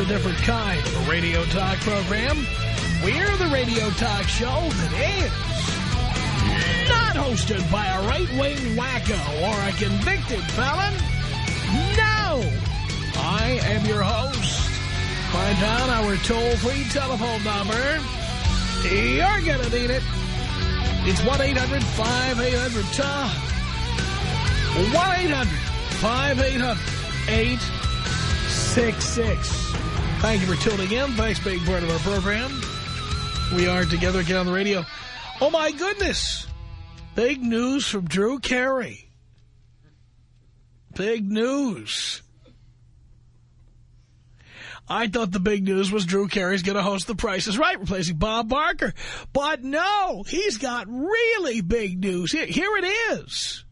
A different kind of a radio talk program. We're the radio talk show that is not hosted by a right-wing wacko or a convicted felon. No! I am your host. Find out our toll-free telephone number. You're gonna need it. It's 1-800-5800-TOM. 1-800-5800-866. Thank you for tuning in. Thanks being part of our program. We are together again on the radio. Oh, my goodness. Big news from Drew Carey. Big news. I thought the big news was Drew Carey's going to host The Price is Right, replacing Bob Barker. But no, he's got really big news. Here, here it is.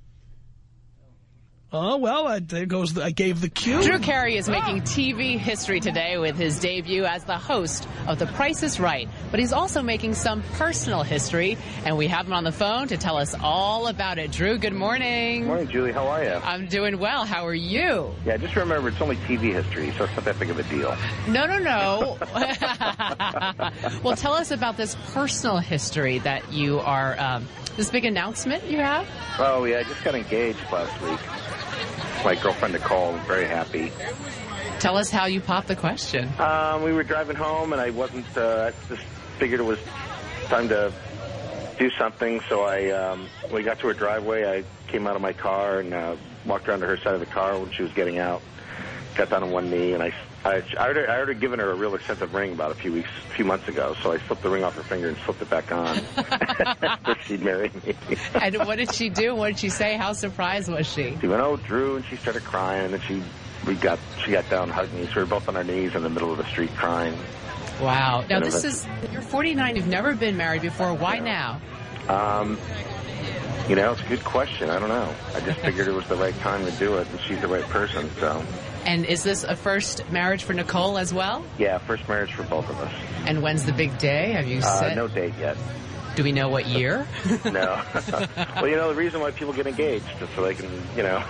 Oh, well, I, there goes the, I gave the cue. Drew Carey is making TV history today with his debut as the host of The Price is Right. But he's also making some personal history, and we have him on the phone to tell us all about it. Drew, good morning. Morning, Julie. How are you? I'm doing well. How are you? Yeah, just remember, it's only TV history, so it's not that big of a deal. No, no, no. well, tell us about this personal history that you are, um, this big announcement you have? Oh, yeah, I just got engaged last week. My girlfriend Nicole, I'm very happy. Tell us how you popped the question. Um, we were driving home, and I wasn't, uh, I just figured it was time to do something, so I, um, when we got to her driveway, I came out of my car and uh, walked around to her side of the car when she was getting out, got down on one knee, and I I, I, already, I already given her a real expensive ring about a few weeks, a few months ago. So I slipped the ring off her finger and slipped it back on. She'd marry me. and what did she do? What did she say? How surprised was she? She went, "Oh, Drew," and she started crying. And then she, we got, she got down, hugged me. So we were both on our knees in the middle of the street crying. Wow. Now this is you're 49. You've never been married before. Why now? Um, you know, it's a good question. I don't know. I just figured it was the right time to do it, and she's the right person. So. And is this a first marriage for Nicole as well? Yeah, first marriage for both of us. And when's the big day? Have you uh, said? No date yet. Do we know what year? no. well, you know, the reason why people get engaged is so they can, you know.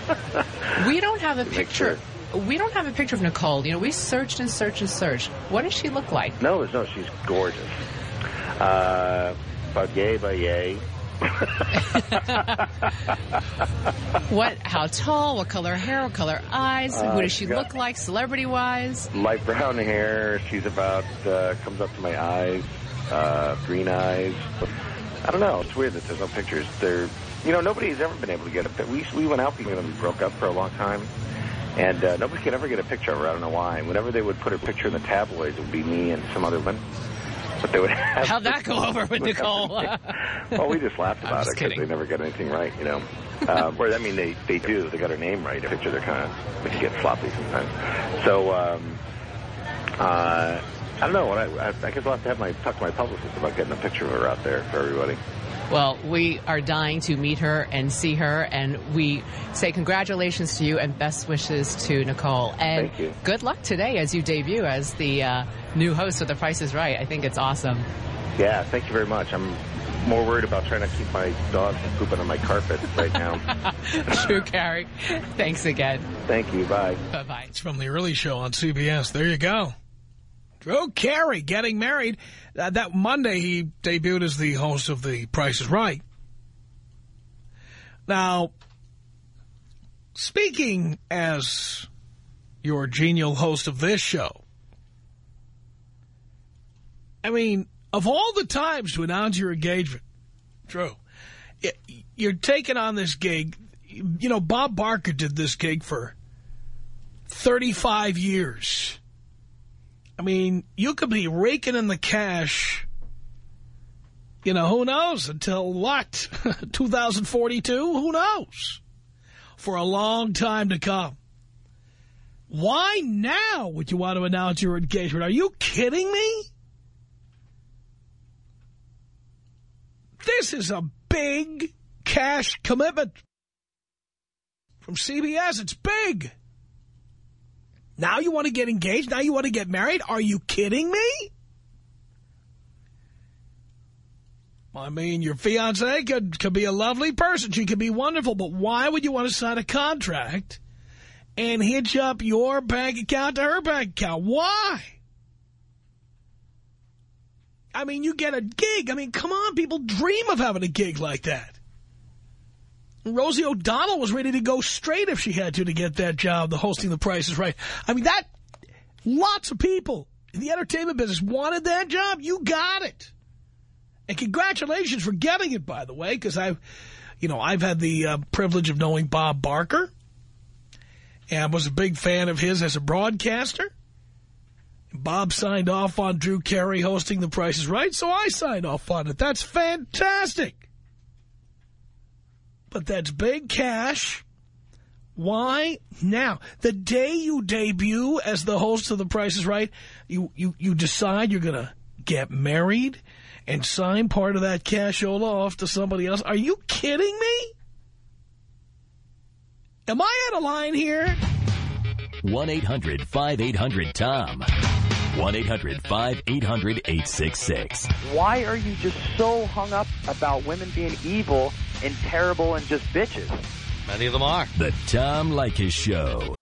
we don't have a picture. Sure. We don't have a picture of Nicole. You know, we searched and searched and searched. What does she look like? No, no, she's gorgeous. Uh, by yay. what? How tall? What color hair? What color eyes? Uh, Who does she look like, celebrity-wise? Light brown hair. She's about uh, comes up to my eyes. Uh, green eyes. I don't know. It's weird that there's no pictures. There, you know, nobody's ever been able to get a. We we went out because we broke up for a long time, and uh, nobody could ever get a picture of her. I don't know why. Whenever they would put a picture in the tabloids, it would be me and some other woman. But they would have How'd that go over with Nicole? well, we just laughed about it because they never got anything right, you know. Uh, where I mean, they they do. They got her name right. The picture, they're kind of they can get sloppy sometimes. So. um uh, I don't know. What I, I, I guess I'll have to have my talk to my publicist about getting a picture of her out there for everybody. Well, we are dying to meet her and see her, and we say congratulations to you and best wishes to Nicole. And Thank you. good luck today as you debut as the uh, new host of The Price is Right. I think it's awesome. Yeah, thank you very much. I'm more worried about trying to keep my dog from pooping on my carpet right now. Drew Carey, thanks again. Thank you. Bye. Bye-bye. It's from the early show on CBS. There you go. Drew Carey getting married. Uh, that Monday, he debuted as the host of The Price is Right. Now, speaking as your genial host of this show, I mean, of all the times to announce your engagement, Drew, you're taking on this gig. You know, Bob Barker did this gig for 35 years. I mean, you could be raking in the cash, you know, who knows, until what, 2042? Who knows? For a long time to come. Why now would you want to announce your engagement? Are you kidding me? This is a big cash commitment. From CBS, it's big. Now you want to get engaged? Now you want to get married? Are you kidding me? I mean, your fiancée could, could be a lovely person. She could be wonderful. But why would you want to sign a contract and hitch up your bank account to her bank account? Why? I mean, you get a gig. I mean, come on. People dream of having a gig like that. Rosie O'Donnell was ready to go straight if she had to to get that job, the hosting The Price is Right. I mean, that, lots of people in the entertainment business wanted that job. You got it. And congratulations for getting it, by the way, because I've, you know, I've had the uh, privilege of knowing Bob Barker and was a big fan of his as a broadcaster. Bob signed off on Drew Carey hosting The Price is Right, so I signed off on it. That's fantastic. But that's big cash. Why now? The day you debut as the host of The Price is Right, you, you, you decide you're going to get married and sign part of that cashola off to somebody else. Are you kidding me? Am I out of line here? 1-800-5800-TOM. 1-800-5800-866. Why are you just so hung up about women being evil and terrible and just bitches? Many of them are. The Tom Leykis Show.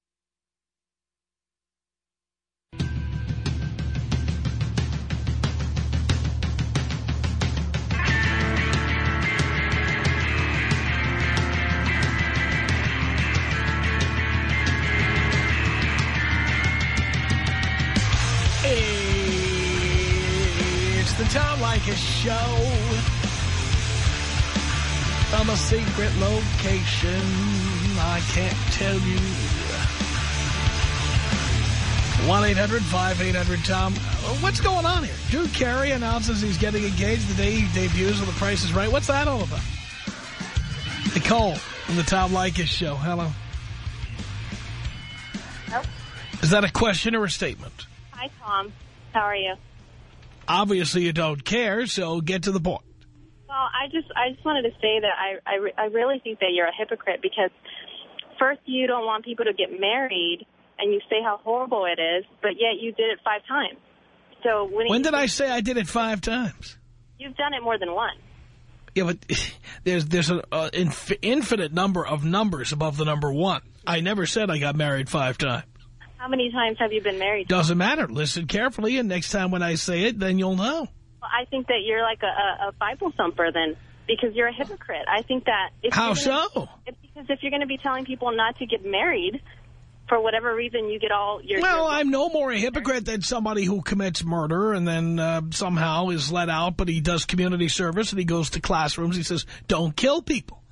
It's the Tom Leykis Show. From a secret location, I can't tell you. 1-800-5800-TOM. What's going on here? Drew Carey announces he's getting engaged the day he debuts on The Price is Right. What's that all about? Nicole from the Tom Leykis Show. Hello. Nope. Is that a question or a statement? Hi, Tom. How are you? Obviously you don't care, so get to the point. I just I just wanted to say that I I, re I really think that you're a hypocrite because first you don't want people to get married and you say how horrible it is, but yet you did it five times. So when, When did I say I did it five times? You've done it more than once. Yeah, but there's there's an uh, inf infinite number of numbers above the number one. I never said I got married five times. How many times have you been married? Doesn't matter. Listen carefully, and next time when I say it, then you'll know. Well, I think that you're like a, a, a Bible thumper then because you're a hypocrite. I think that if How gonna, so? It's because if you're going to be telling people not to get married for whatever reason, you get all your. Well, your, I'm no more a hypocrite than somebody who commits murder and then uh, somehow is let out, but he does community service and he goes to classrooms. He says, don't kill people.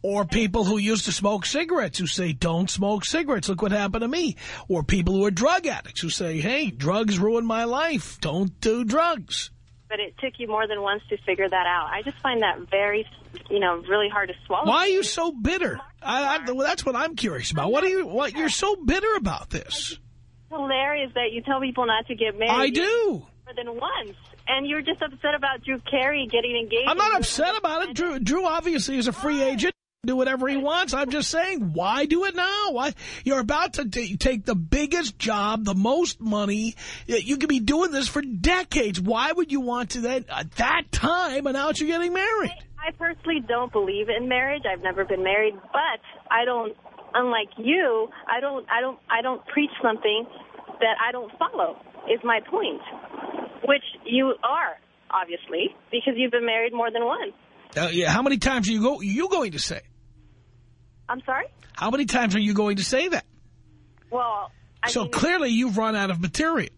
Or people who used to smoke cigarettes who say, don't smoke cigarettes. Look what happened to me. Or people who are drug addicts who say, hey, drugs ruined my life. Don't do drugs. But it took you more than once to figure that out. I just find that very, you know, really hard to swallow. Why are you so bitter? I, I, well, that's what I'm curious about. What are you? What you're so bitter about this? hilarious that you tell people not to get married. I do. More than once. And you're just upset about Drew Carey getting engaged. I'm not upset about it. Drew, Drew obviously is a free agent. Do whatever he wants. I'm just saying, why do it now? Why You're about to take the biggest job, the most money. You could be doing this for decades. Why would you want to then, at that time, announce you're getting married? I personally don't believe in marriage. I've never been married, but I don't. Unlike you, I don't. I don't. I don't preach something that I don't follow. Is my point, which you are obviously because you've been married more than once. Uh, yeah, how many times are you go you going to say? I'm sorry. How many times are you going to say that? Well, I so mean, clearly you've run out of material.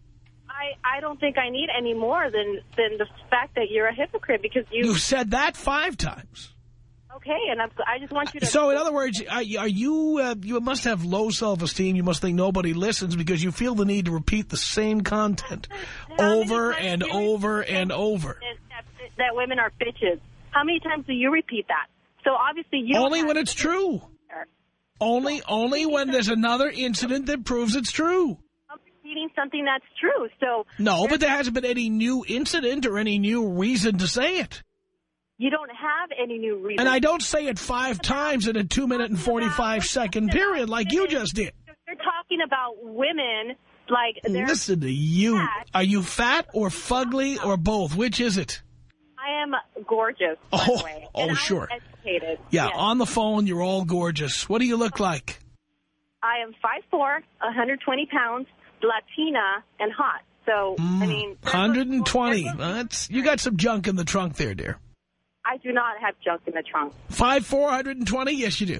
I, I don't think I need any more than, than the fact that you're a hypocrite because you... You've said that five times. Okay, and I'm, I just want you to... So in other words, are, are you, uh, you must have low self-esteem. You must think nobody listens because you feel the need to repeat the same content over and over and over. That, that women are bitches. How many times do you repeat that? So obviously you... Only when it's true. Only, only when there's another incident that proves it's true. I'm repeating something that's true. So No, but there hasn't been any new incident or any new reason to say it. you don't have any new reason. And I don't say it five times in a two-minute and 45-second period like you just did. You're talking about women like. Listen to you. fat. Are you fat or fugly or both? Which is it? I am gorgeous. By Oh, the way. oh, And I'm sure. Educated. Yeah, Yes. on the phone, you're all gorgeous. What do you look like? I am 5'4", 120 pounds, Latina, and hot. So I mean, 120. there's That's You got some junk in the trunk there, dear. I do not have junk in the trunk. Five, 420? Yes, you do.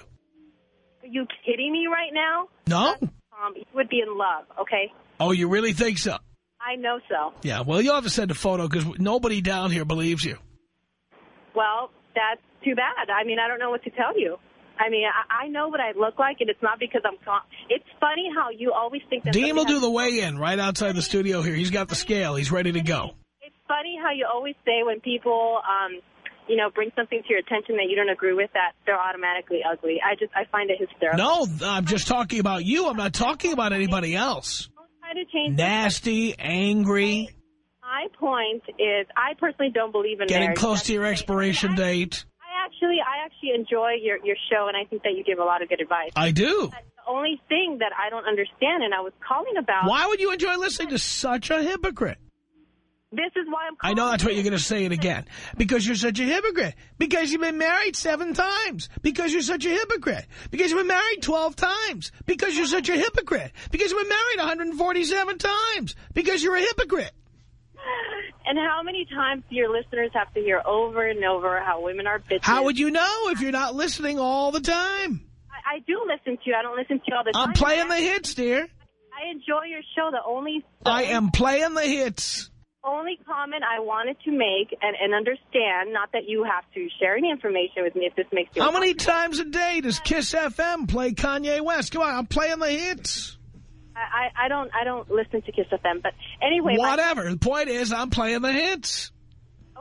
Are you kidding me right now? No? Um, you would be in love. Okay, Oh, you really think so? I know so. Yeah, well, you'll have to send a photo because nobody down here believes you. Well, that's too bad. I mean, I don't know what to tell you. I mean, I, I know what I look like, and it's not because I'm. Con- it's funny how you always think that. Dean will do the weigh-in right outside the studio here. He's got the scale. He's ready to go. It's funny how you always say when people, um, you know, bring something to your attention that you don't agree with, that they're automatically ugly. I just, I find it hysterical. No, I'm just talking about you. I'm not talking about anybody else. Try to change. Nasty, angry, My point is, I personally don't believe in getting marriage. close That's to your the thing. expiration I, date. I actually, I actually enjoy your your show, and I think that you give a lot of good advice. I do. the only thing that I don't understand, and I was calling about. Why would you enjoy listening to such a hypocrite? This is why I'm. I know that's what you're going to say it again. Because you're such a hypocrite. Because you've been married seven times. Because you're such a hypocrite. Because you've been married 12 times. Because you're such a hypocrite. Because you've been married 147 times. Because you're a hypocrite. And how many times do your listeners have to hear over and over how women are bitches? How would you know if you're not listening all the time? I, I do listen to you. I don't listen to you all the time. I'm playing the hits, dear. I enjoy your show. The only I am playing the hits. Only comment I wanted to make and, and understand, not that you have to share any information with me if this makes you How many times a day does Kiss FM play Kanye West? Come on, I'm playing the hits. I, I, I don't I don't listen to Kiss FM, but anyway, Whatever. The point is, I'm playing the hits.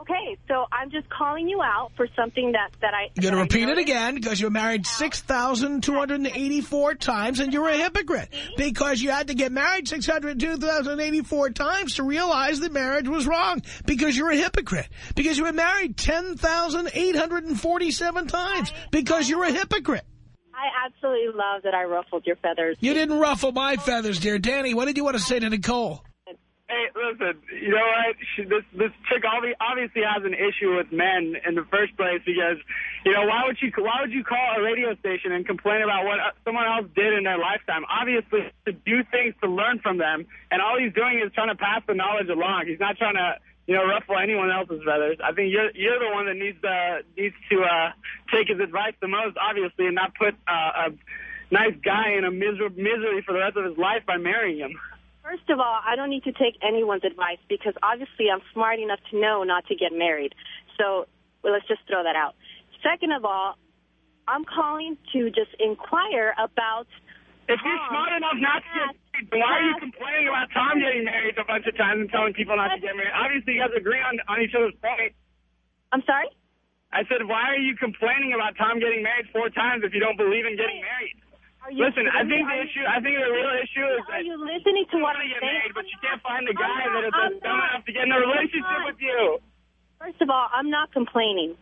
Okay. So I'm just calling you out for something that that I. You're going to repeat it again because you're married 6,284 times and you're a hypocrite because you had to get married 602,084 times to realize that marriage was wrong because you're a hypocrite. Because you were married 10,847 times because you're a hypocrite. I absolutely love that I ruffled your feathers. You didn't ruffle my feathers, dear. Danny, what did you want to say to Nicole? Hey, listen, you know what? She, this this chick obviously has an issue with men in the first place because, you know, why would you why would you call a radio station and complain about what uh, someone else did in their lifetime? Obviously, to do things to learn from them, and all he's doing is trying to pass the knowledge along. He's not trying to, you know, ruffle anyone else's feathers. I think you're you're the one that needs to needs to uh, take his advice the most, obviously, and not put uh, a nice guy in a miser- misery for the rest of his life by marrying him. First of all, I don't need to take anyone's advice because obviously I'm smart enough to know not to get married. So well, let's just throw that out. Second of all, I'm calling to just inquire about. If you're smart enough not to get married, then why are you complaining about Tom getting married a bunch of times and telling people not to get married? Obviously, you guys agree on, on each other's point. I'm sorry. I said, why are you complaining about Tom getting married four times if you don't believe in getting married? Are you Listen, I think the issue, I think the real issue is Are that you listening to you what I'm get saying? married, but you can't find the guy that is not- that's I'm dumb enough to get in a I'm relationship not. with you. First of all, I'm not complaining.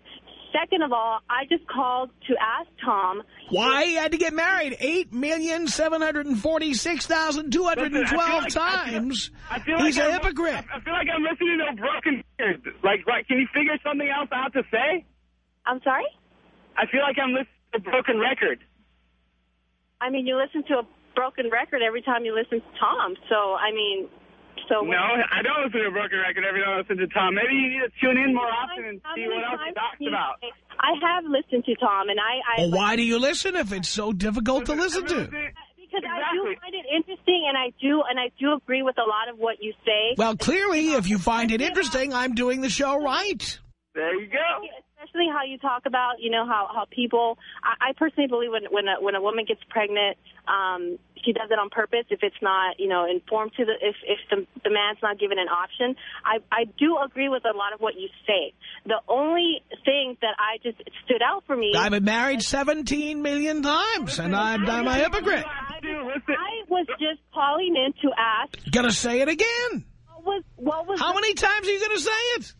Second of all, I just called to ask Tom. Why he had to get married 8,746,212 Listen, I feel times. I feel He's like a I'm- hypocrite. I feel like I'm listening to a broken record. Like, like, can you figure something else out to say? I'm sorry. I feel like I'm listening to a broken record. I mean, you listen to a broken record every time you listen to Tom. So I mean, so No, I don't listen to a broken record every time I listen to Tom. Maybe you need to tune in more often and see what else he times talks about. I have listened to Tom, and I. I Well, why do you listen if it's so difficult to listen to? Because I do find it interesting, and I do, and I do agree with a lot of what you say. Well, clearly, if you find it interesting, I'm doing the show right. There you go. Especially how you talk about, you know, how how people. I, I personally believe when when a, when a woman gets pregnant, um, she does it on purpose. If it's not, you know, informed to the if if the the man's not given an option, I I do agree with a lot of what you say. The only thing that I just stood out for me. I've been married 17 million times, and I'm, I'm a hypocrite. I, I was just calling in to ask. Gonna say it again. What was what was How the- many times are you gonna say it?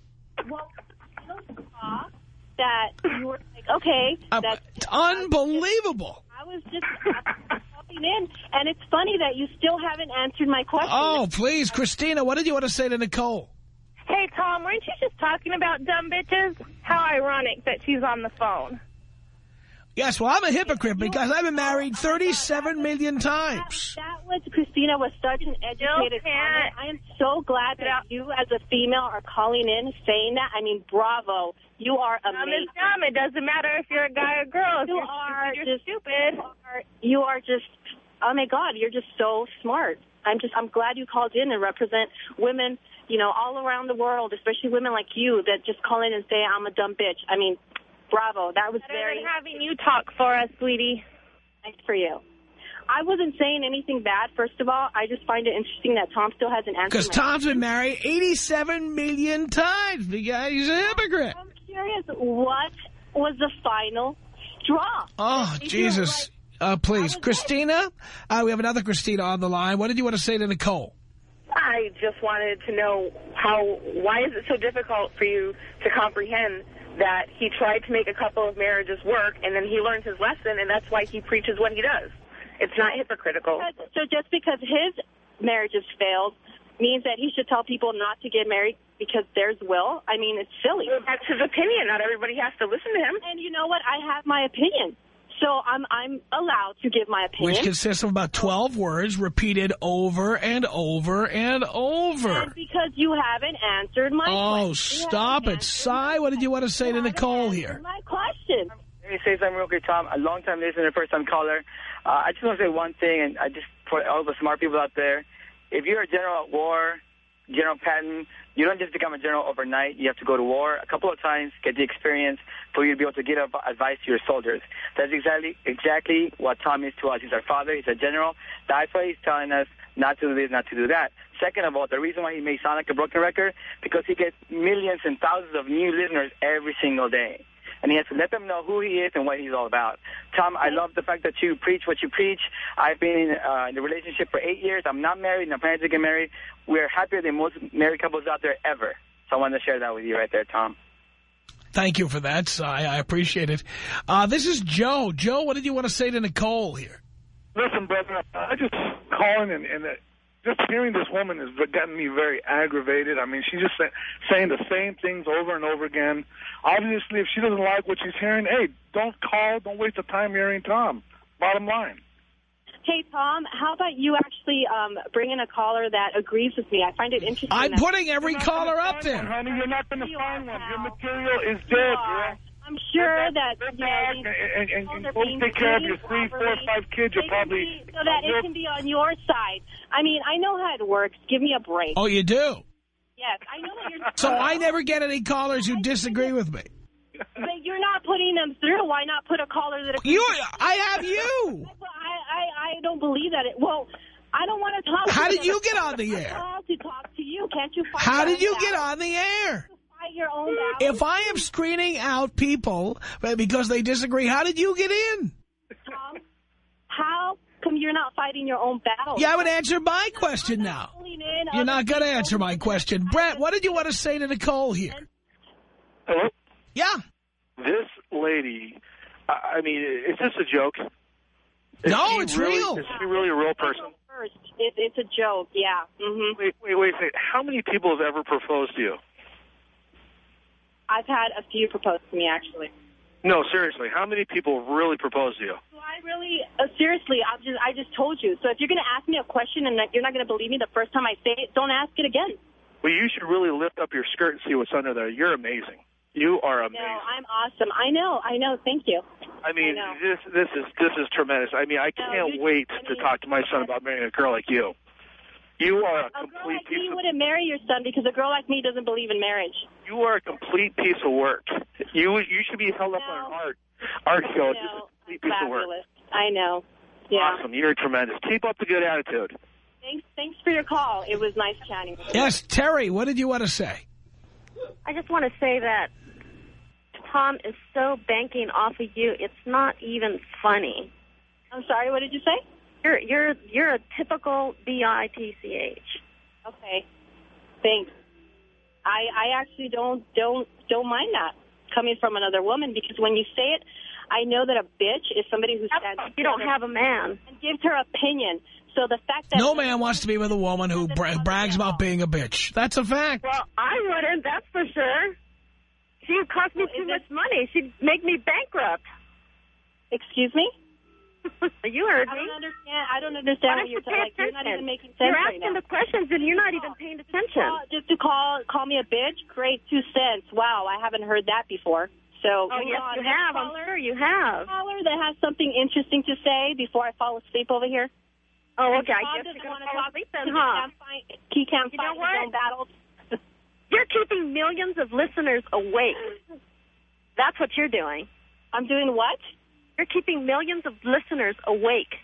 Well, you saw that you were like, okay, Uh, that it's unbelievable. I was just calling in, and it's funny that you still haven't answered my question. Oh, please, Christina, what did you want to say to Nicole? Hey, Tom, weren't you just talking about dumb bitches? How ironic that she's on the phone. Yes, well, I'm a hypocrite because I've been married 37 million times. That was, Christina, was such an educated comment. I am so glad that you, as a female, are calling in saying that. I mean, bravo. You are Dumb amazing. is dumb. It doesn't matter if you're a guy or girl. If You you're stupid, you're just stupid. You are, you are just, oh my God, you're just so smart. I'm just, I'm glad you called in and represent women, you know, all around the world, especially women like you that just call in and say, I'm a dumb bitch. I mean, bravo. That was Better very than having you talk for us, sweetie. nice for you. I wasn't saying anything bad, first of all. I just find it interesting that Tom still hasn't answered Because my Tom's been married 87 million times because he's a hypocrite. I'm curious, what was the final draw? Oh, If you Jesus. Uh, please. Christina, uh, we have another Christina on the line. What did you want to say to Nicole? I just wanted to know how, why is it so difficult for you to comprehend that he tried to make a couple of marriages work and then he learned his lesson and that's why he preaches what he does. It's not hypocritical. So just because his marriages failed means that he should tell people not to get married because theirs will? I mean, it's silly. That's his opinion. Not everybody has to listen to him. And you know what? I have my opinion. So I'm I'm allowed to give my opinion. Which consists of about 12 words repeated over and over and over. And because you haven't answered my Oh, question. You stop it. Cy, what did you want to say to Nicole here? My question. Let me say something real quick, Tom. A long-time listener, first-time caller. Uh, I just want to say one thing, and I just for all the smart people out there, if you're a general at war, General Patton, you don't just become a general overnight. You have to go to war a couple of times, get the experience for you to be able to give advice to your soldiers. That's exactly exactly what Tom is to us. He's our father. He's a general. That's why he's telling us not to do this, not to do that. Second of all, the reason why he may sound like a broken record, because he gets millions and thousands of new listeners every single day. And he has to let them know who he is and what he's all about. Tom, I love the fact that you preach what you preach. I've been in, uh, in a relationship for eight years. I'm not married, and I'm planning to get married. We're happier than most married couples out there ever. So I wanted to share that with you right there, Tom. Thank you for that, Cy. I appreciate it. Uh, this is Joe. Joe, what did you want to say to Nicole here? Listen, brother, I just calling and, and uh, just hearing this woman has gotten me very aggravated. I mean, she's just say, saying the same things over and over again. Obviously, if she doesn't like what she's hearing, hey, don't call. Don't waste the time hearing Tom. Bottom line. Hey, Tom, how about you actually um, bring in a caller that agrees with me? I find it interesting. I'm putting every caller up there. Honey, you're not going to find one. Your material is You dead, are. girl. I'm sure that Sit you know, these and, and, and, calls and are being take care of your three, four, properly. five kids. You're probably be- so that it can be on your side. I mean, I know how it works. Give me a break. Oh, you do? Yes, I know that you're. So I never get any callers who disagree with me. But you're not putting them through. Why not put a caller that? You, I have you. I, I, I don't believe that. It, well, I don't want to talk. How to did you get on the air? I'm to talk to you. Can't you fight How did you own get on the air? Fight your own battle. If I am screening out people because they disagree, how did you get in? Tom, how come you're not fighting your own battle? You haven't answered my question now. You're not going to answer my question. Brett, what did you want to say to Nicole here? Hello? Yeah. This lady, I I mean, is this a joke? Is No, it's really, real. Is she really a real person? First, it, it's a joke. Yeah. hmm Wait, wait, wait a second. How many people have ever proposed to you? I've had a few propose to me actually. No, seriously. How many people really proposed to you? So I really, uh, seriously, I just, I just told you. So if you're going to ask me a question and you're not going to believe me the first time I say it, don't ask it again. Well, you should really lift up your skirt and see what's under there. You're amazing. You are amazing. No, I'm awesome. I know, I know. Thank you. I mean, I this this is this is tremendous. I mean, I can't you- wait I to talk to my son about marrying a girl like you. You are a A girl complete like piece me of wouldn't marry your son because a girl like me doesn't believe in marriage. you are a complete piece of work. You you should be held up on an art art show. Just a complete piece of work. Fabulous. I know. Yeah. Awesome. You're tremendous. Keep up the good attitude. Thanks. Thanks for your call. It was nice chatting. with you. Yes, Terry, what did you want to say? I just want to say that Tom is so banking off of you. It's not even funny. I'm sorry. What did you say? You're you're you're a typical B I T C H. Okay. Thanks. I I actually don't don't don't mind that coming from another woman because when you say it, I know that a bitch is somebody who stands. You don't have a man and gives her opinion. So the fact that No man wants to be with a woman who bra brags about being a bitch. That's a fact. Well, I wouldn't. That's for sure. She would cost me too much money. She'd make me bankrupt. Excuse me. you heard I me. don't understand. I don't understand Why what you're don't you saying. pay Like, you're not even making sense You're right asking now. the questions and you're not even paying attention. Just to call call me a bitch, great two cents. Wow, I haven't heard that before. So Oh, yes, on. you Next have. I'm caller. sure you have. Caller that has something interesting to say before I fall asleep over here. Oh, okay. I guess you're want going to fall asleep then, He huh? can't fight. He can't You fight his battles. You're keeping millions of listeners awake. That's what you're doing. I'm doing what? You're keeping millions of listeners awake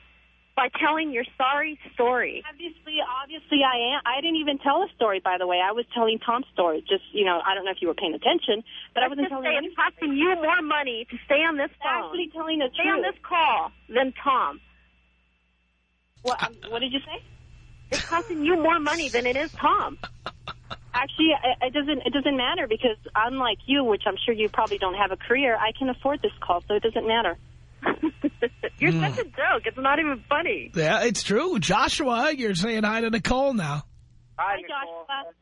by telling your sorry story. Obviously, obviously, I am. I didn't even tell a story, by the way. I was telling Tom's story. Just you know, I don't know if you were paying attention, but I wasn't telling say it's costing you more money to stay on this phone. Actually, telling the stay on this call than Tom. What? um, what did you say? It's costing you more money than it is Tom. Actually, it doesn't. It doesn't matter because unlike you, which I'm sure you probably don't have a career, I can afford this call, so it doesn't matter. You're such mm. a joke. It's not even funny. Yeah, it's true. Joshua, you're saying hi to Nicole now. Hi, Joshua.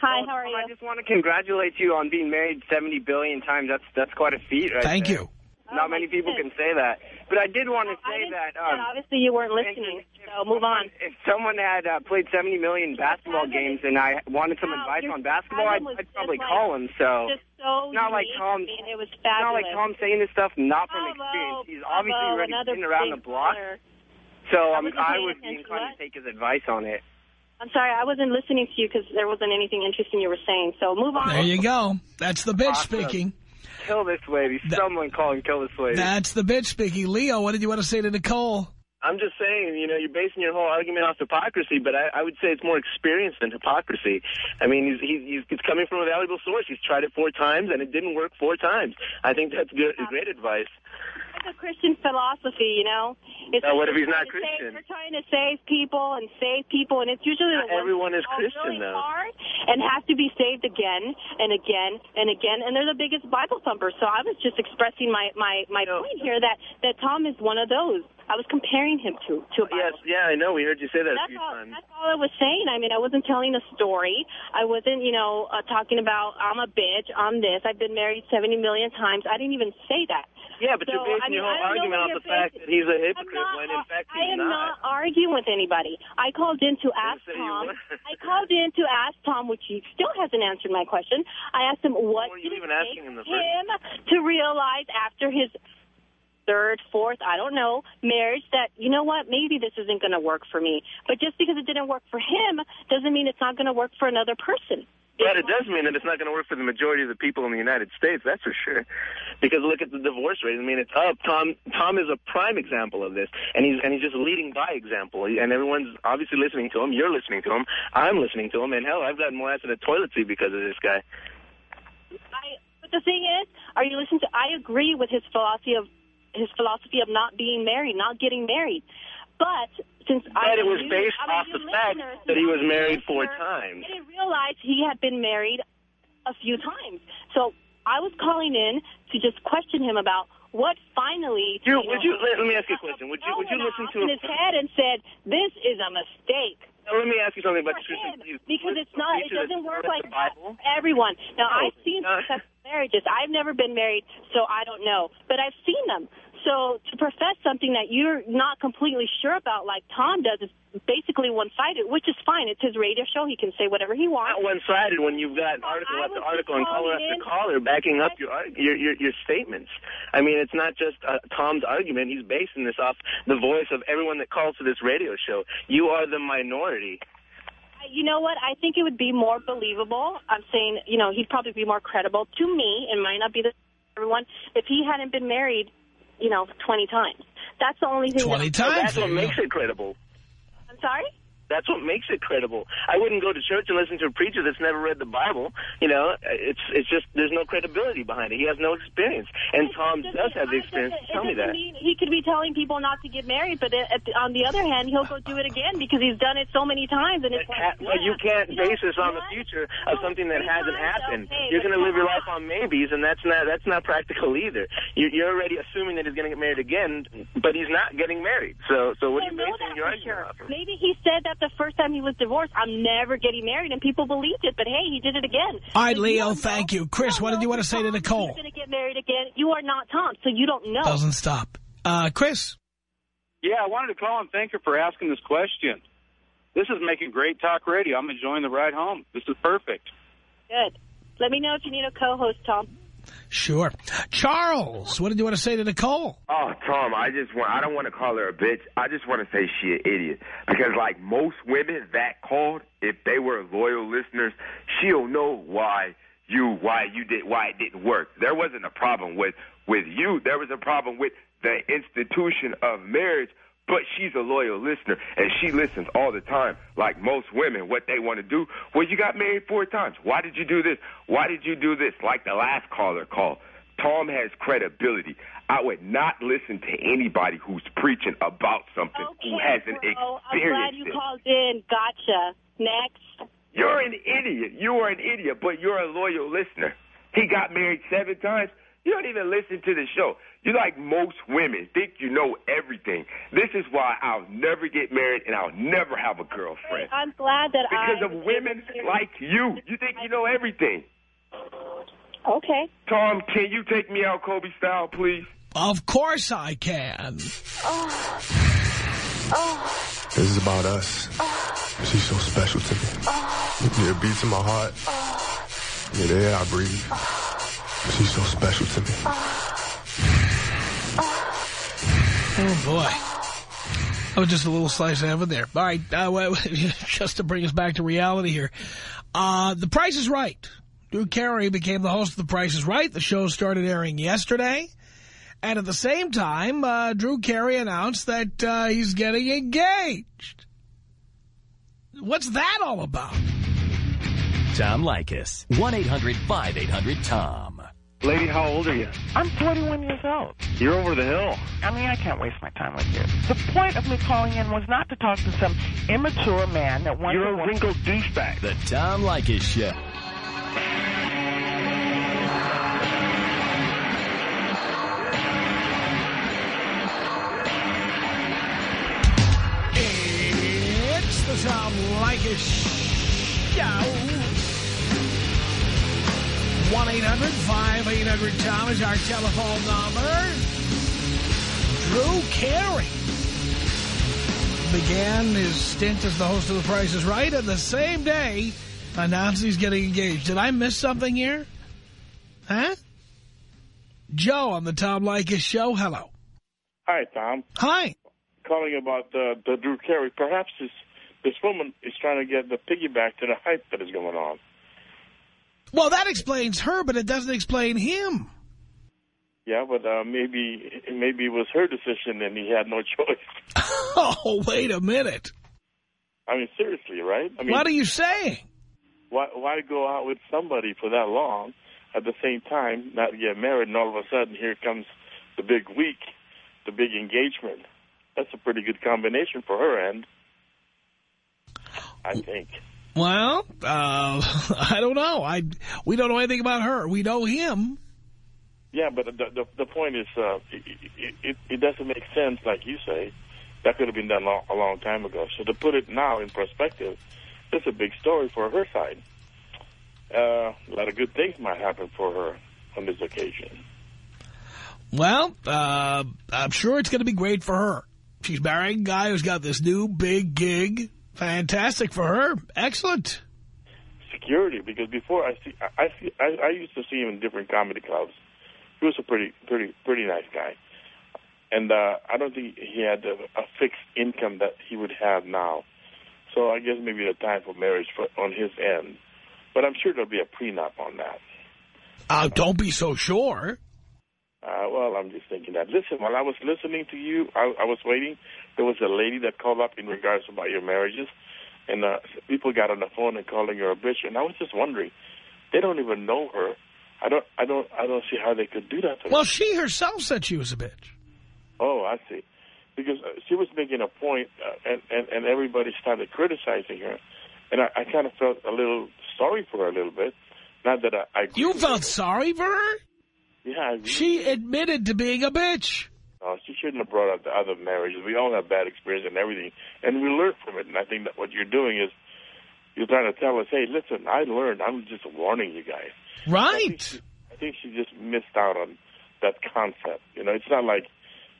Hi, how are you? I just want to congratulate you on being married 70 billion times. That's that's quite a feat, right Thank there. you. Not many people can say that. But I did want to say that. Um, obviously, you weren't listening, so move on. if someone had uh, played 70 million basketball games and I wanted some advice on basketball, I'd, I'd probably just call him. So Just so not like. Tom. I mean, it was Not like. Tom saying this stuff not from Bravo, experience. He's bravo, obviously already another been around the block. caller. So I um, wasn't I would be attention. inclined What? to take his advice on it. I'm sorry, I wasn't listening to you because there wasn't anything interesting you were saying. So move on. There you go. That's the bitch Awesome. speaking. Kill this lady. Someone call and kill this lady. That's the bitch speaking. Leo, what did you want to say to Nicole? I'm just saying, you know, you're basing your whole argument off hypocrisy, but I, I would say it's more experience than hypocrisy. I mean, he's, he's, he's it's coming from a valuable source. He's tried it four times, and it didn't work four times. I think that's good, great advice. It's a Christian philosophy, you know. It's Now, what if he's not to save- Christian? we're trying to save people and save people, and it's usually the everyone is Christian, really though. hard and have to be saved again and again and again, and they're the biggest Bible thumpers. So I was just expressing my my my point here that that Tom is one of those. I was comparing him to to a Yes, yeah, I know. We heard you say that a that's few all, times. that's all I was saying. I mean, I wasn't telling a story. I wasn't, you know, uh, talking about I'm a bitch, I'm this. I've been married 70 million times. I didn't even say that. Yeah, but So, you're basing I mean, your whole I don't know argument what off the fact that he's a hypocrite not, when in fact he's not. I am not. not arguing with anybody. I called in to ask Tom. I called in to ask Tom, which he still hasn't answered my question. I asked him what you did it even asking him the first him to realize after his third, fourth, I don't know, marriage that, you know what, maybe this isn't going to work for me. But just because it didn't work for him doesn't mean it's not going to work for another person. But it does mean that it's not going to work for the majority of the people in the United States, that's for sure. Because look at the divorce rate. I mean, it's up. Tom Tom is a prime example of this, and he's and he's just leading by example. And everyone's obviously listening to him. You're listening to him. I'm listening to him. And hell, I've gotten more ass in at toilet seat because of this guy. I, but the thing is, are you listening to? I agree with his philosophy of his philosophy of not being married, not getting married. But since I But it was knew- based off the fact that he was I'm a new married four times. I didn't realize he had been married a few times. So I was calling in to just question him about what finally. You, know, would you let, let me ask you a question? Would you would you listen to his head and said, "This is a mistake." Now, let me ask you something about Christian him, because it's not. It doesn't work like that everyone. Now oh, No, I've seen successful marriages. I've never been married, so I don't know. But I've seen them. So to profess something that you're not completely sure about, like Tom does, is basically one-sided, which is fine. It's his radio show. He can say whatever he wants. Not one-sided when you've got article after article and caller after caller backing up your, your your your statements. I mean, it's not just uh, Tom's argument. He's basing this off the voice of everyone that calls to this radio show. You are the minority. You know what? I think it would be more believable. I'm saying, you know, he'd probably be more credible to me. It might not be the everyone if he hadn't been married, you know, 20 times. That's the only thing. 20 that times? That's what makes it credible. I'm sorry? That's what makes it credible. I wouldn't go to church and listen to a preacher that's never read the Bible. You know, it's it's just there's no credibility behind it. He has no experience, and Tom does have the experience. It Tell me that. he could be telling people not to get married, but at the, on the other hand, he'll go do it again because he's done it so many times, and it's like, Well, you can't base this on the future of something that hasn't happened. You're going to live your life on maybes, and that's not that's not practical either. You're, you're already assuming that he's going to get married again, but he's not getting married. So, so what are you basing your argument? Maybe he said that the first time he was divorced, I'm never getting married, and people believed it. But hey, he did it again. All right, Leo, thank you. Chris, what did you want to say to Nicole? He's going to get married again. You are not Tom, so you don't know. Doesn't stop. Uh, Chris? Yeah, I wanted to call and thank her for asking this question. This is making great talk radio. I'm enjoying the ride home. This is perfect. Good. Let me know if you need a co-host, Tom. Sure. Charles, what did you want to say to Nicole? Oh, Tom, I just want, I don't want to call her a bitch. I just want to say she an idiot. Because like most women that called, if they were loyal listeners, she'll know why you, why you did, why it didn't work. There wasn't a problem with, with you. There was a problem with the institution of marriage. But she's a loyal listener, and she listens all the time. Like most women, what they want to do. Well, you got married four times. Why did you do this? Why did you do this? Like the last caller called. Tom has credibility. I would not listen to anybody who's preaching about something who hasn't experienced Oh, I'm glad you it. called in. Gotcha. Next. You're an idiot. You are an idiot, but you're a loyal listener. He got married seven times. You don't even listen to the show. You like most women think you know everything. This is why I'll never get married and I'll never have a girlfriend. I'm glad that Because I... of women like you. You think you know everything. Okay. Tom, can you take me out Kobe style, please? Of course I can. Oh. Oh. This is about us. Oh. She's so special to me. Oh. Yeah, it beats in my heart. Oh. Yeah, the air I breathe. She's so special to me. Oh, boy. That was just a little slice of heaven there. All right, uh, just to bring us back to reality here. Uh, the Price is Right. Drew Carey became the host of The Price is Right. The show started airing yesterday. And at the same time, uh, Drew Carey announced that uh, he's getting engaged. What's that all about? Tom Leykis. 1-800-5800-TOM. Lady, how old are you? I'm 41 years old. You're over the hill. I mean, I can't waste my time with you. The point of me calling in was not to talk to some immature man that wants You're a wrinkled douchebag. The Tom Leykis Show. It's the Tom Leykis Show. 1-800-5800-TOM is our telephone number. Drew Carey began his stint as the host of The Price is Right, and the same day announced he's getting engaged. Did I miss something here? Huh? Joe on the Tom Leykis Show. Hello. Hi, Tom. Hi. Calling about uh, the Drew Carey. Perhaps this this woman is trying to get the piggyback to the hype that is going on. Well, that explains her, but it doesn't explain him. Yeah, but uh, maybe maybe it was her decision and he had no choice. Oh, wait a minute. I mean, seriously, right? I mean, What are you saying? Why why go out with somebody for that long at the same time not get married and all of a sudden here comes the big week, the big engagement. That's a pretty good combination for her end. I think. Well, uh, I don't know. I We don't know anything about her. We know him. Yeah, but the the, the point is, uh, it, it it doesn't make sense, like you say. That could have been done long, a long time ago. So to put it now in perspective, it's a big story for her side. Uh, a lot of good things might happen for her on this occasion. Well, uh, I'm sure it's going to be great for her. She's marrying a guy who's got this new big gig. Fantastic for her. Excellent. Security, because before I see, I I, see, I, I used to see him in different comedy clubs. He was a pretty, pretty, pretty nice guy, and uh, I don't think he had a, a fixed income that he would have now. So I guess maybe the time for marriage for, on his end. But I'm sure there'll be a prenup on that. Uh, don't be so sure. Uh, well, I'm just thinking that. Listen, while I was listening to you, I, I was waiting. There was a lady that called up in regards about your marriages, and uh, people got on the phone and calling her a bitch. And I was just wondering, they don't even know her. I don't, I don't, I don't see how they could do that. To Well, her. she herself said she was a bitch. Oh, I see. Because uh, she was making a point, uh, and, and and everybody started criticizing her, and I, I kind of felt a little sorry for her a little bit. Not that I, I You felt sorry for her? Yeah, I. She admitted to being a bitch. No, she shouldn't have brought up the other marriages. We all have bad experience and everything, and we learn from it. And I think that what you're doing is you're trying to tell us, hey, listen, I learned. I'm just warning you guys. Right. I think she just missed out on that concept. You know, it's not like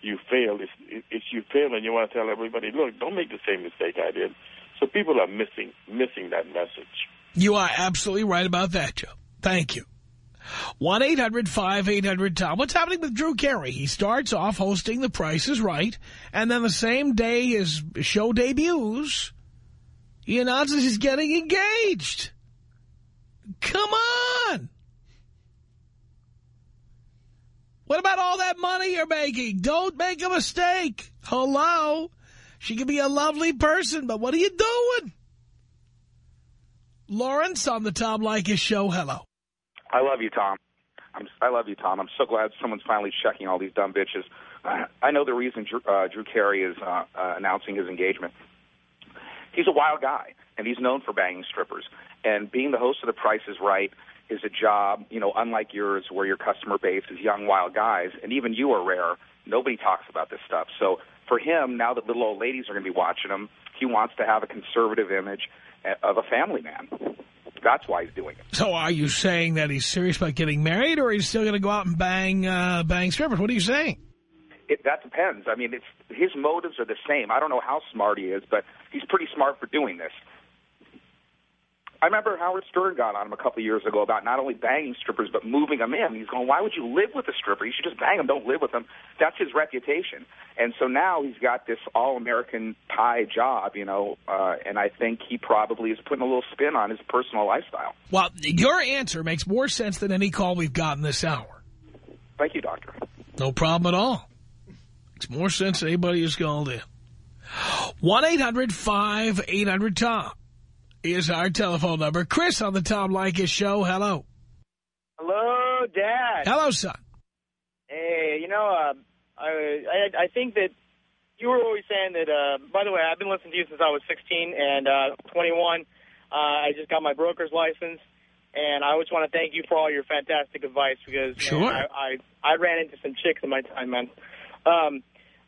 you failed. It's, it's you failed, and you want to tell everybody, look, don't make the same mistake I did. So people are missing missing that message. You are absolutely right about that, Joe. Thank you. 1-800-5800-TOM. What's happening with Drew Carey? He starts off hosting The Price is Right, and then the same day his show debuts, he announces he's getting engaged. Come on! What about all that money you're making? Don't make a mistake. Hello? She could be a lovely person, but what are you doing? Lawrence on the Tom Leykis show. Hello. I love you, Tom. I'm, I love you, Tom. I'm so glad someone's finally checking all these dumb bitches. Uh, I know the reason Drew, uh, Drew Carey is uh, uh, announcing his engagement. He's a wild guy, and he's known for banging strippers. And being the host of The Price is Right is a job, you know, unlike yours, where your customer base is young, wild guys, and even you are rare. Nobody talks about this stuff. So for him, now that little old ladies are going to be watching him, he wants to have a conservative image uh, of a family man. That's why he's doing it. So are you saying that he's serious about getting married, or he's still going to go out and bang uh, bang strippers? What are you saying? It, that depends. I mean, it's his motives are the same. I don't know how smart he is, but he's pretty smart for doing this. I remember Howard Stern got on him a couple of years ago about not only banging strippers but moving them in. He's going, "Why would you live with a stripper? You should just bang them. Don't live with them." That's his reputation. And so now he's got this all-American pie job, you know, uh, and I think he probably is putting a little spin on his personal lifestyle. Well, your answer makes more sense than any call we've gotten this hour. Thank you, Doctor. No problem at all. Makes more sense than anybody who's called in. 1-800-5800-TOM is our telephone number. Chris on the Tom Leykis show. Hello. Hello, Dad. Hello, son. Hey, you know, uh, I, I I think that you were always saying that. Uh, by the way, I've been listening to you since I was 16 and uh, 21. Uh, I just got my broker's license, and I always want to thank you for all your fantastic advice because man, Sure. I, I I ran into some chicks in my time, man. Um,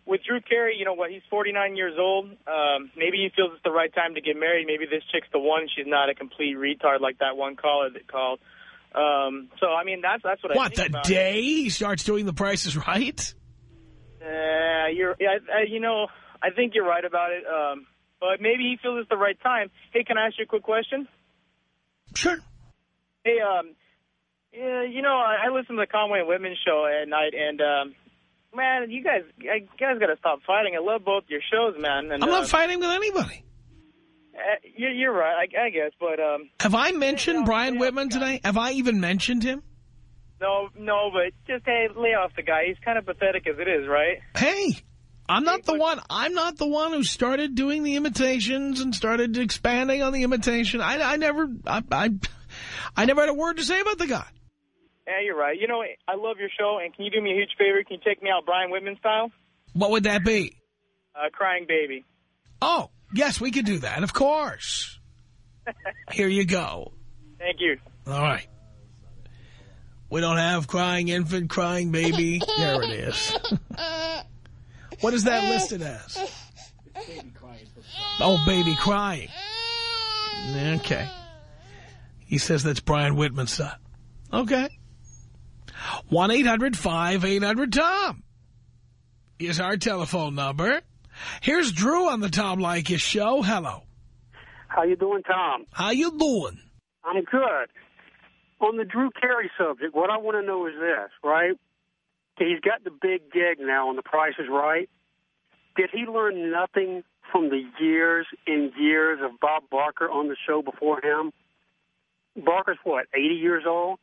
with Drew Carey, you know what? He's 49 years old. Um, maybe he feels it's the right time to get married. Maybe this chick's the one. She's not a complete retard like that one caller that called. Um, so I mean, that's that's what, I What, think the day he starts doing the prices right? Uh, you're, yeah, I, you know, I think you're right about it. Um, but maybe he feels it's the right time. Hey, can I ask you a quick question? Sure. Hey, um, yeah, you know, I, I listen to the Conway and Whitman show at night, and um, man, you guys, you guys got to stop fighting. I love both your shows, man. And, I'm uh, not fighting with anybody. Uh, you're, you're right, I, I guess, but um, Have I mentioned Brian Whitman today? Have I even mentioned him? no, no, but just hey, lay off the guy. He's kind of pathetic as it is, right? Hey, I'm not the one. I'm not the one who started doing the imitations and started expanding on the imitation. I, I never, I, I, I never had a word to say about the guy. Yeah, you're right. You know, I love your show, and can you do me a huge favor? Can you take me out Brian Whitman style? What would that be? Uh, crying baby. Oh, yes, we could do that. Of course. Here you go. Thank you. All right. We don't have crying infant, crying baby. There it is. what is that listed as? Oh, baby crying. Okay. He says that's Brian Whitman's son. Okay. 1-800-5800-TOM is our telephone number. Here's Drew on the Tom Leykis show. Hello. How you doing, Tom? How you doing? I'm good. On the Drew Carey subject, what I want to know is this, right? He's got the big gig now on The Price is Right. Did he learn nothing from the years and years of Bob Barker on the show before him. Barker's what, 80 years old?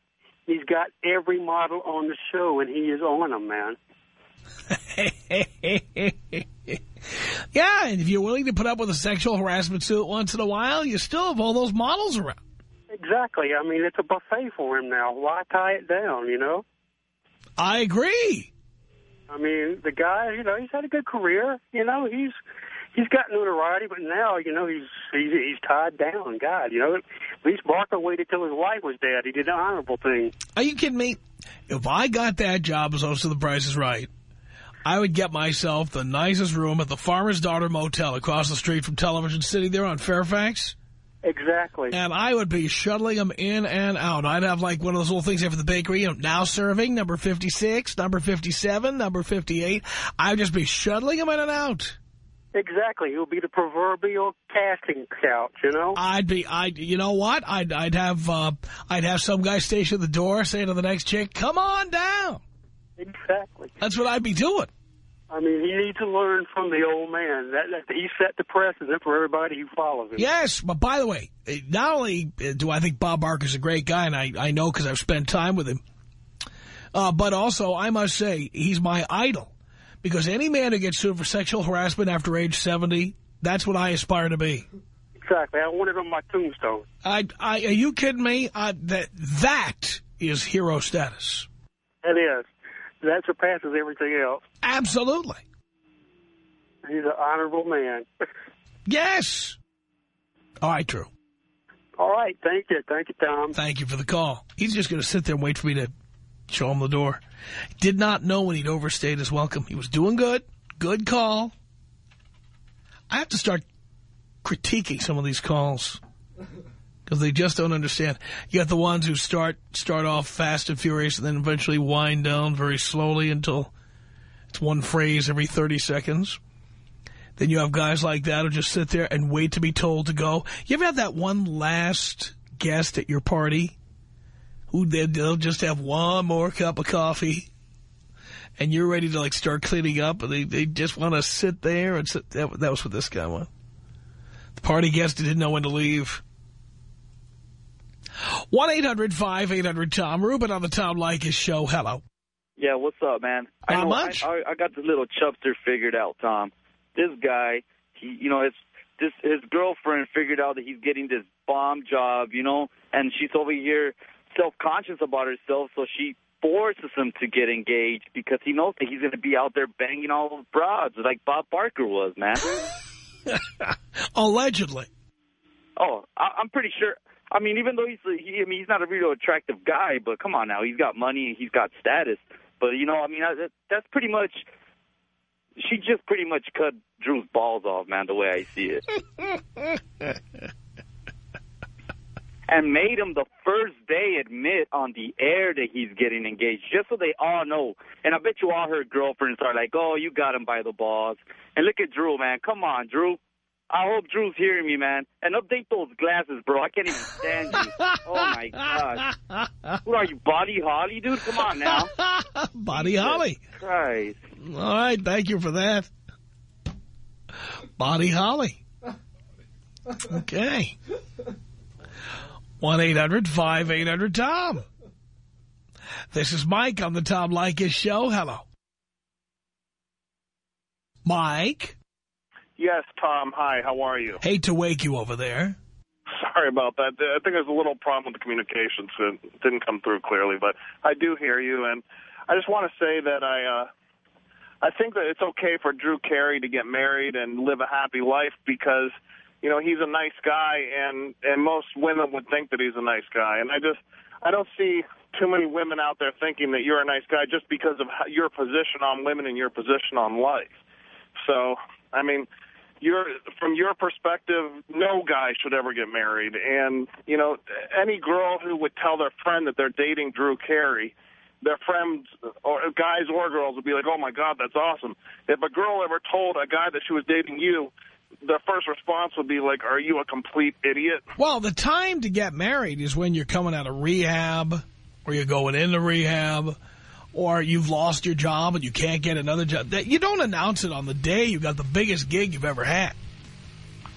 He's got every model on the show, and he is on them, man. yeah, and if you're willing to put up with a sexual harassment suit once in a while, you still have all those models around. Exactly. I mean, it's a buffet for him now. Why tie it down, you know? I agree. I mean, the guy, you know, he's had a good career. You know, he's he's got notoriety, but now, you know, he's he's, he's tied down. God, you know, at least Barker waited till his wife was dead. He did an honorable thing. Are you kidding me? If I got that job as host of The Price is Right, I would get myself the nicest room at the Farmer's Daughter Motel across the street from Television City there on Fairfax. Exactly. And I would be shuttling them in and out. I'd have like one of those little things there for the bakery, you know, now serving, number 56, number 57, number 58. I would just be shuttling them in and out. Exactly. He'll be the proverbial casting couch, you know? I'd be, I'd, you know what? I'd, I'd have, uh, I'd have some guy stationed at the door saying to the next chick, come on down. Exactly. That's what I'd be doing. I mean, he needs to learn from the old man. That, that He set the precedent for everybody who follows him. Yes, but by the way, not only do I think Bob Barker's a great guy, and I, I know because I've spent time with him, uh, but also, I must say, he's my idol. Because any man who gets sued for sexual harassment after age 70, that's what I aspire to be. Exactly. I want it on my tombstone. I, I, are you kidding me? Uh, that That is hero status. It is. That surpasses everything else. Absolutely. He's an honorable man. yes. All right, Drew. All right. Thank you. Thank you, Tom. Thank you for the call. He's just going to sit there and wait for me to show him the door. Did not know when he'd overstayed his welcome. He was doing good. Good call. I have to start critiquing some of these calls because they just don't understand. You got the ones who start start off fast and furious and then eventually wind down very slowly until it's one phrase every 30 seconds. Then you have guys like that who just sit there and wait to be told to go. You ever have that one last guest at your party who they'll just have one more cup of coffee and you're ready to like start cleaning up and they, they just want to sit there and sit. That, that was what this guy was. The party guest didn't know when to leave. 1-800-5800-TOM. Ruben on the Tom Leykis show. Hello. Yeah, what's up, man? Not I know, much. I, I got the little chubster figured out, Tom. This guy, he, you know, his this his girlfriend figured out that he's getting this bomb job, you know, and she's over here self-conscious about herself, so she forces him to get engaged because he knows that he's going to be out there banging all those broads like Bob Barker was, man. Allegedly. Oh, I, I'm pretty sure. I mean, even though he's, he, I mean, he's not a real attractive guy, but come on now, he's got money, and he's got status. But you know, I mean, I, that, that's pretty much. She just pretty much cut Drew's balls off, man. The way I see it. and made him the first day admit on the air that he's getting engaged, just so they all know. And I bet you all her girlfriends are like, "Oh, you got him by the balls." And look at Drew, man. Come on, Drew. I hope Drew's hearing me, man. And update those glasses, bro. I can't even stand you. Oh my god. What are you, Body Holly, dude? Come on now. Buddy Holly. Christ. All right, thank you for that. Body Holly. Okay. 1-800-5800-TOM. This is Mike on the Tom Leykis show. Hello. Mike. Yes, Tom. Hi, how are you? Hate to wake you over there. Sorry about that. I think there's a little problem with the communication, so it didn't come through clearly, but I do hear you, and I just want to say that I, uh, I think that it's okay for Drew Carey to get married and live a happy life because, you know, he's a nice guy, and and most women would think that he's a nice guy, and I just, I don't see too many women out there thinking that you're a nice guy just because of your position on women and your position on life. So, I mean, you're from your perspective, no guy should ever get married. And, you know, any girl who would tell their friend that they're dating Drew Carey, their friends, or guys or girls, would be like, oh, my God, that's awesome. If a girl ever told a guy that she was dating you, the first response would be like, are you a complete idiot? Well, the time to get married is when you're coming out of rehab or you're going into rehab or you've lost your job and you can't get another job. You don't announce it on the day you got the biggest gig you've ever had.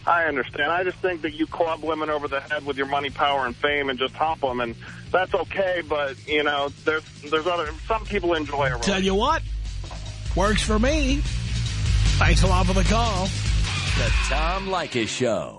I understand. I just think that you club women over the head with your money, power, and fame and just hump them, and that's okay, but, you know, there's there's other, some people enjoy a Tell you what, works for me. Thanks a lot for the call. The Tom Leykis Show.